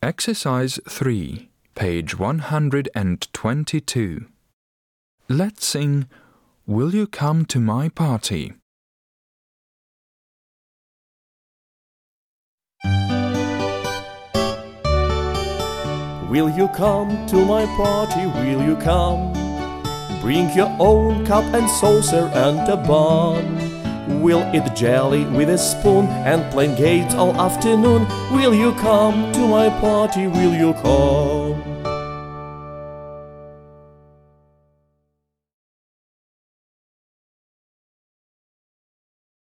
Exercise 3, page 122. Let's sing Will You Come to My Party? Will you come to my party? Will you come? Bring your own cup and saucer and a bun. We'll eat jelly with a spoon and play games all afternoon. Will you come to my party? Will you come?